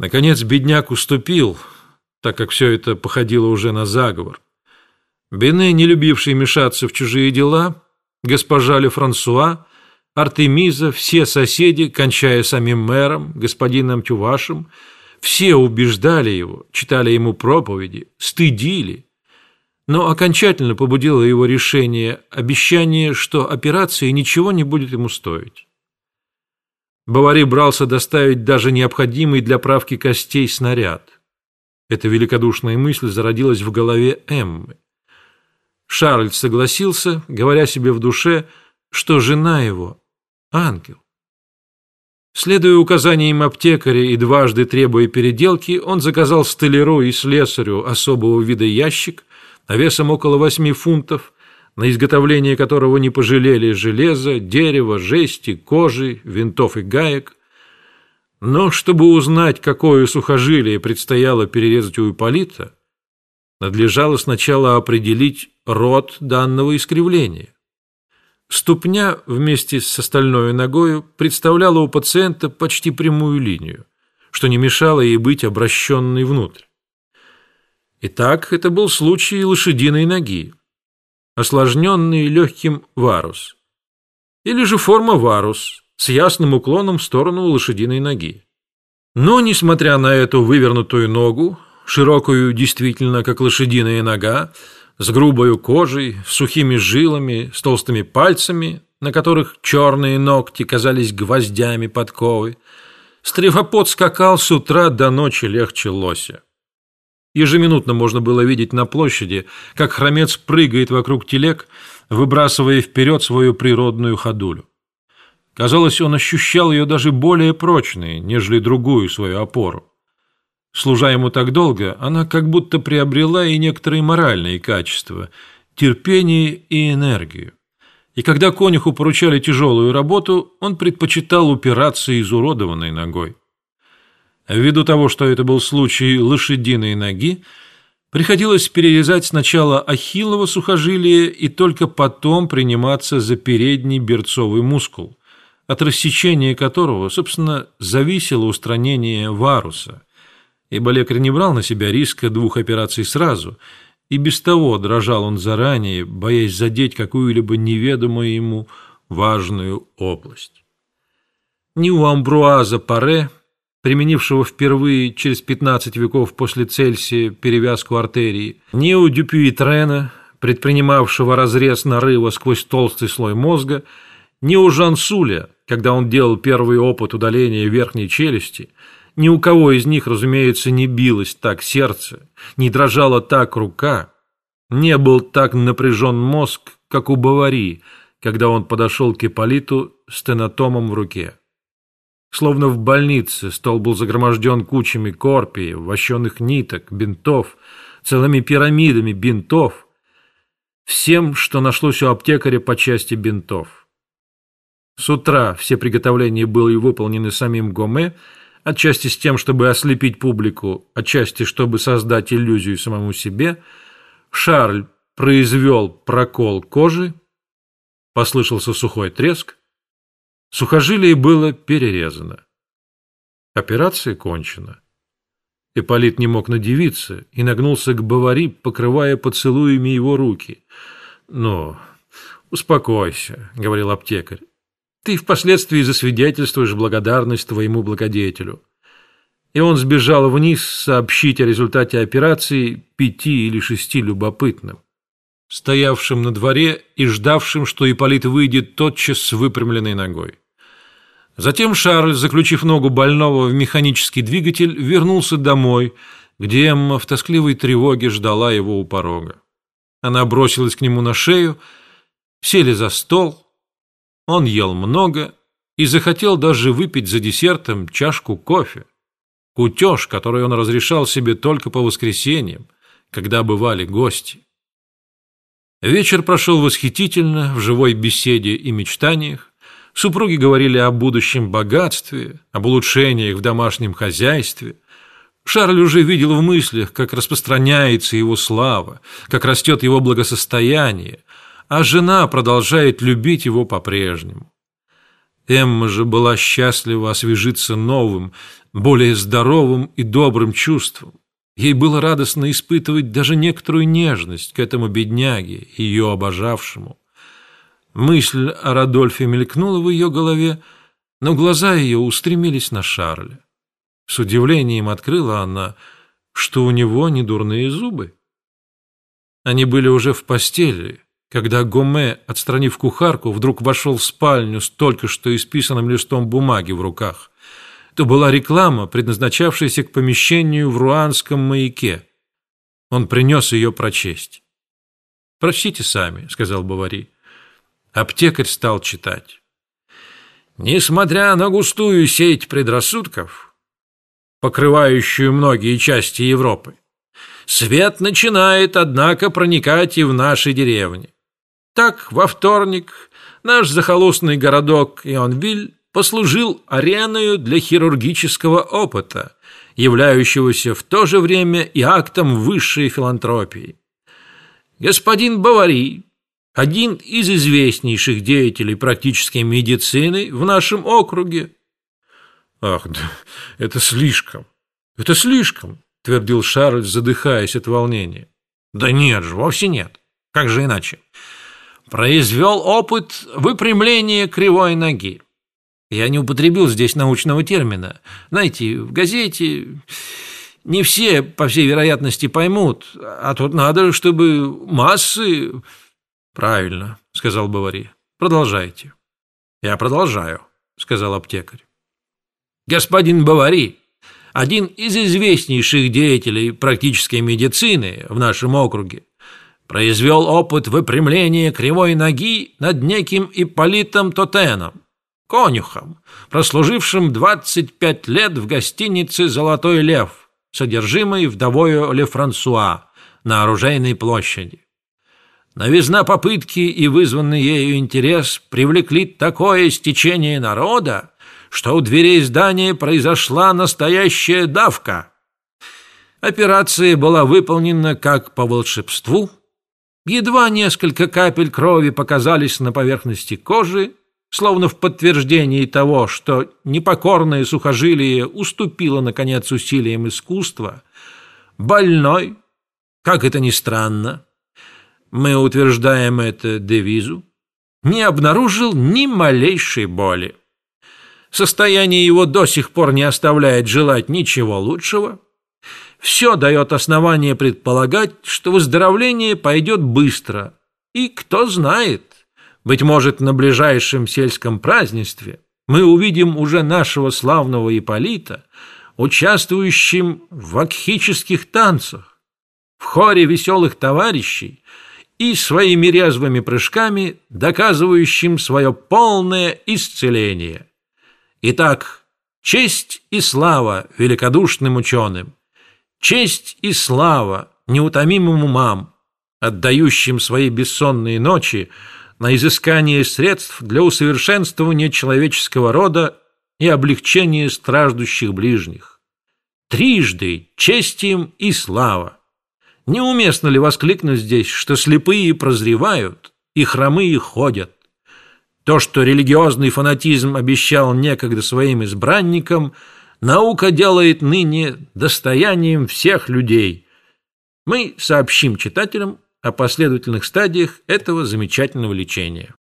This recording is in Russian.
Наконец бедняк уступил, так как все это походило уже на заговор. Бене, не любивший мешаться в чужие дела, госпожа Ле Франсуа, Артемиза, все соседи, кончая самим мэром, господином Тювашем, все убеждали его, читали ему проповеди, стыдили. Но окончательно побудило его решение обещание, что операция ничего не будет ему стоить. Бавари брался доставить даже необходимый для правки костей снаряд. Эта великодушная мысль зародилась в голове Эммы. Шарль согласился, говоря себе в душе, что жена его – ангел. Следуя указаниям аптекаря и дважды требуя переделки, он заказал столяру и слесарю особого вида ящик, весом около восьми фунтов, на изготовление которого не пожалели железа, дерева, жести, кожи, винтов и гаек. Но чтобы узнать, какое сухожилие предстояло перерезать у Ипполита, надлежало сначала определить род данного искривления. Ступня вместе с остальной ногою представляла у пациента почти прямую линию, что не мешало ей быть обращенной внутрь. Итак, это был случай лошадиной ноги, осложненный легким варус, или же форма варус с ясным уклоном в сторону лошадиной ноги. Но, несмотря на эту вывернутую ногу, широкую действительно, как лошадиная нога, с грубой кожей, сухими жилами, с толстыми пальцами, на которых черные ногти казались гвоздями подковы. Стрефопод скакал с утра до ночи легче лося. Ежеминутно можно было видеть на площади, как хромец прыгает вокруг телег, выбрасывая вперед свою природную ходулю. Казалось, он ощущал ее даже более прочной, нежели другую свою опору. Служа ему так долго, она как будто приобрела и некоторые моральные качества, терпение и энергию. И когда конюху поручали тяжелую работу, он предпочитал упираться изуродованной ногой. Ввиду того, что это был случай лошадиной ноги, приходилось перерезать сначала ахиллово сухожилие и только потом приниматься за передний берцовый мускул, от рассечения которого, собственно, зависело устранение варуса – ибо лекарь не брал на себя риска двух операций сразу, и без того дрожал он заранее, боясь задеть какую-либо неведомую ему важную область. Ни у Амбруаза Паре, применившего впервые через 15 веков после Цельсия перевязку артерии, ни у Дюпюи Трена, предпринимавшего разрез нарыва сквозь толстый слой мозга, ни у Жансуля, когда он делал первый опыт удаления верхней челюсти – ни у кого из них, разумеется, не билось так сердце, не дрожала так рука, не был так напряжен мозг, как у Бавари, когда он подошел к Ипполиту с тенатомом в руке. Словно в больнице стол был загроможден кучами корпии, вощеных ниток, бинтов, целыми пирамидами бинтов, всем, что нашлось у аптекаря по части бинтов. С утра все приготовления были выполнены самим Гоме, отчасти с тем, чтобы ослепить публику, отчасти, чтобы создать иллюзию самому себе, Шарль произвел прокол кожи, послышался сухой треск, сухожилие было перерезано. Операция кончена. Ипполит не мог надевиться и нагнулся к Бавари, покрывая поцелуями его руки. «Ну, успокойся», — говорил аптекарь. Ты впоследствии засвидетельствуешь благодарность твоему благодетелю. И он сбежал вниз сообщить о результате операции пяти или шести любопытным, стоявшим на дворе и ждавшим, что Ипполит выйдет тотчас с выпрямленной ногой. Затем Шарль, заключив ногу больного в механический двигатель, вернулся домой, где Эмма в тоскливой тревоге ждала его у порога. Она бросилась к нему на шею, сели за стол, он ел много и захотел даже выпить за десертом чашку кофе. Кутеж, который он разрешал себе только по воскресеньям, когда бывали гости. Вечер прошел восхитительно, в живой беседе и мечтаниях. Супруги говорили о будущем богатстве, об улучшениях в домашнем хозяйстве. Шарль уже видел в мыслях, как распространяется его слава, как растет его благосостояние, а жена продолжает любить его по-прежнему. Эмма же была счастлива освежиться новым, более здоровым и добрым чувством. Ей было радостно испытывать даже некоторую нежность к этому бедняге, ее обожавшему. Мысль о Радольфе мелькнула в ее голове, но глаза ее устремились на Шарля. С удивлением открыла она, что у него не дурные зубы. Они были уже в постели, когда Гоме, отстранив кухарку, вдруг вошел в спальню с только что исписанным листом бумаги в руках. Это была реклама, предназначавшаяся к помещению в руанском маяке. Он принес ее прочесть. «Прочтите сами», — сказал Бавари. Аптекарь стал читать. Несмотря на густую сеть предрассудков, покрывающую многие части Европы, свет начинает, однако, проникать и в наши деревни. Так, во вторник наш захолустный городок Ионвиль послужил ареной для хирургического опыта, являющегося в то же время и актом высшей филантропии. Господин Бавари, один из известнейших деятелей практической медицины в нашем округе. Ах, да, это слишком, это слишком, твердил Шарль, задыхаясь от волнения. Да нет же, вовсе нет. Как же иначе? Произвел опыт выпрямления кривой ноги. Я не употребил здесь научного термина. Знаете, в газете не все, по всей вероятности, поймут, а тут надо, чтобы массы «Правильно», — сказал Бавари. «Продолжайте». «Я продолжаю», — сказал аптекарь. «Господин Бавари, один из известнейших деятелей практической медицины в нашем округе, произвел опыт выпрямления кривой ноги над неким Ипполитом Тотеном, конюхом, прослужившим 25 лет в гостинице «Золотой лев», содержимой вдовою Ле Франсуа на Оружейной площади. Новизна попытки и вызванный ею интерес привлекли такое стечение народа, что у дверей здания произошла настоящая давка. Операция была выполнена как по волшебству. Едва несколько капель крови показались на поверхности кожи, словно в подтверждении того, что непокорное сухожилие уступило, наконец, усилиям искусства, больной, как это ни странно, мы утверждаем это девизу, не обнаружил ни малейшей боли. Состояние его до сих пор не оставляет желать ничего лучшего. Все дает основание предполагать, что выздоровление пойдет быстро. И кто знает, быть может, на ближайшем сельском празднестве мы увидим уже нашего славного Ипполита, участвующим в акхических танцах, в хоре веселых товарищей, и своими резвыми прыжками, доказывающим свое полное исцеление. Итак, честь и слава великодушным ученым, честь и слава неутомимым умам, отдающим свои бессонные ночи на изыскание средств для усовершенствования человеческого рода и облегчения страждущих ближних. Трижды честь им и слава. Неуместно ли воскликнуть здесь, что слепые прозревают и хромые ходят? То, что религиозный фанатизм обещал некогда своим избранникам, наука делает ныне достоянием всех людей. Мы сообщим читателям о последовательных стадиях этого замечательного лечения.